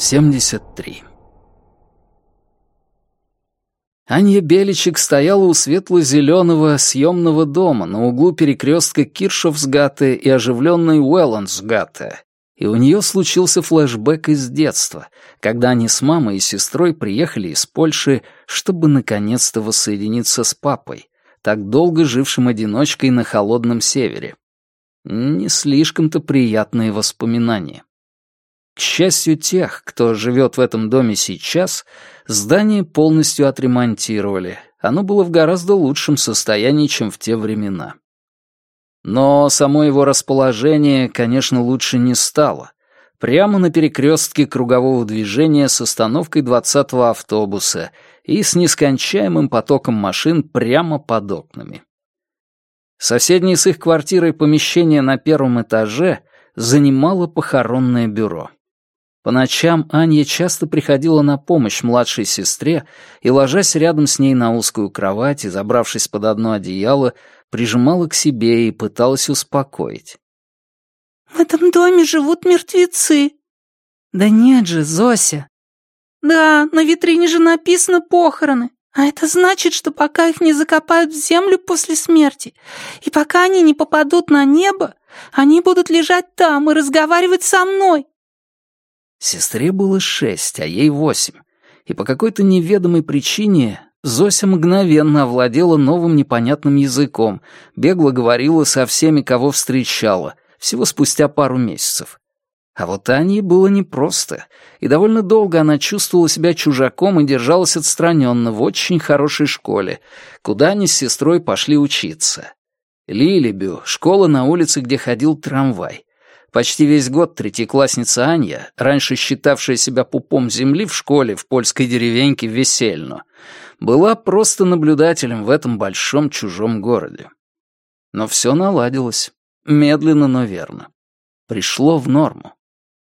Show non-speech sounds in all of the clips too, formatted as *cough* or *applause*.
73. Анья Беличек стояла у светло-зеленого съемного дома на углу перекрестка Киршофсгатте и оживленной Уэллансгатте, и у нее случился флэшбэк из детства, когда они с мамой и сестрой приехали из Польши, чтобы наконец-то воссоединиться с папой, так долго жившим одиночкой на холодном севере. Не слишком-то приятные воспоминания. К счастью тех, кто живет в этом доме сейчас, здание полностью отремонтировали. Оно было в гораздо лучшем состоянии, чем в те времена. Но само его расположение, конечно, лучше не стало. Прямо на перекрестке кругового движения с остановкой 20-го автобуса и с нескончаемым потоком машин прямо под окнами. Соседнее с их квартирой помещение на первом этаже занимало похоронное бюро. По ночам Аня часто приходила на помощь младшей сестре и, ложась рядом с ней на узкую кровать и забравшись под одно одеяло, прижимала к себе и пыталась успокоить. «В этом доме живут мертвецы». «Да нет же, Зося». «Да, на витрине же написано «похороны». А это значит, что пока их не закопают в землю после смерти, и пока они не попадут на небо, они будут лежать там и разговаривать со мной. Сестре было шесть, а ей восемь. И по какой-то неведомой причине Зося мгновенно овладела новым непонятным языком, бегло говорила со всеми, кого встречала, всего спустя пару месяцев. А вот Ане было непросто, и довольно долго она чувствовала себя чужаком и держалась отстраненно в очень хорошей школе, куда они с сестрой пошли учиться. Лилибю — школа на улице, где ходил трамвай. Почти весь год третьеклассница Анья, раньше считавшая себя пупом земли в школе в польской деревеньке Весельно, была просто наблюдателем в этом большом чужом городе. Но все наладилось. Медленно, но верно. Пришло в норму.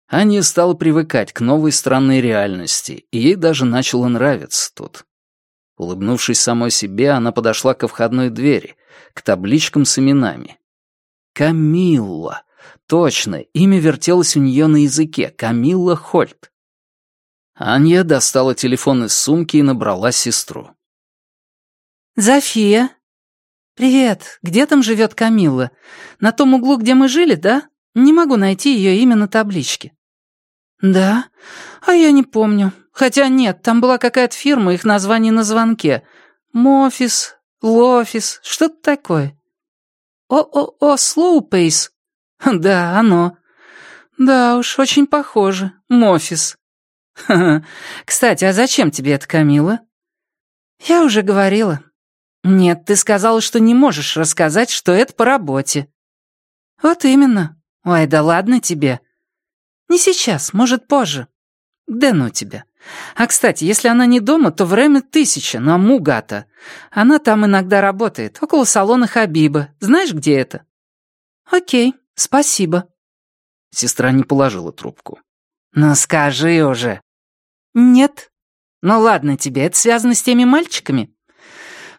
Аня стала привыкать к новой странной реальности, и ей даже начало нравиться тут. Улыбнувшись самой себе, она подошла ко входной двери, к табличкам с именами. Камилла. Точно, имя вертелось у нее на языке. Камилла Хольт. Аня достала телефон из сумки и набрала сестру. «Зофия?» «Привет. Где там живет Камилла? На том углу, где мы жили, да? Не могу найти ее имя на табличке». «Да? А я не помню. Хотя нет, там была какая-то фирма, их название на звонке. Мофис, Лофис, что-то такое». «О-о-о, Слоупейс». *laughs* «Да, оно». «Да уж, очень похоже. Мофис». «Ха-ха. *laughs* Кстати, а зачем тебе это, Камила?» «Я уже говорила». «Нет, ты сказала, что не можешь рассказать, что это по работе». «Вот именно. Ой, да ладно тебе. Не сейчас, может, позже. Да ну тебя. А, кстати, если она не дома, то время тысяча, на Мугата. Она там иногда работает, около салона Хабиба. Знаешь, где это?» «Окей, спасибо». Сестра не положила трубку. «Ну скажи уже». «Нет». «Ну ладно тебе, это связано с теми мальчиками?»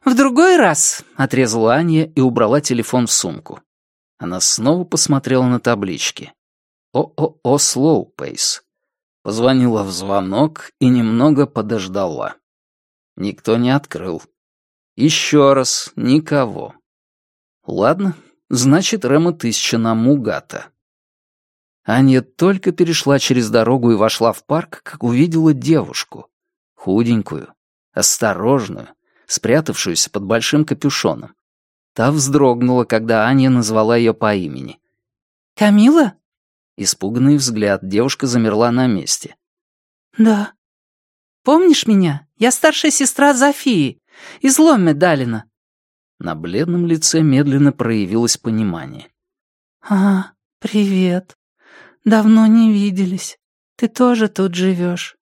«В другой раз», — отрезала Аня и убрала телефон в сумку. Она снова посмотрела на таблички. ООО «Слоупейс». Позвонила в звонок и немного подождала. Никто не открыл. Еще раз никого. Ладно, значит, Рема тысяча на Мугата. Аня только перешла через дорогу и вошла в парк, как увидела девушку. Худенькую, осторожную, спрятавшуюся под большим капюшоном. Та вздрогнула, когда Аня назвала ее по имени. «Камила?» Испуганный взгляд, девушка замерла на месте. «Да. Помнишь меня? Я старшая сестра Зофии, из Ломме Далина». На бледном лице медленно проявилось понимание. «А, привет. Давно не виделись. Ты тоже тут живешь?»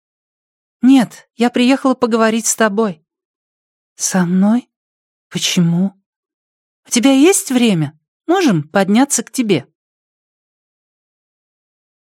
«Нет, я приехала поговорить с тобой». «Со мной? Почему?» «У тебя есть время? Можем подняться к тебе?»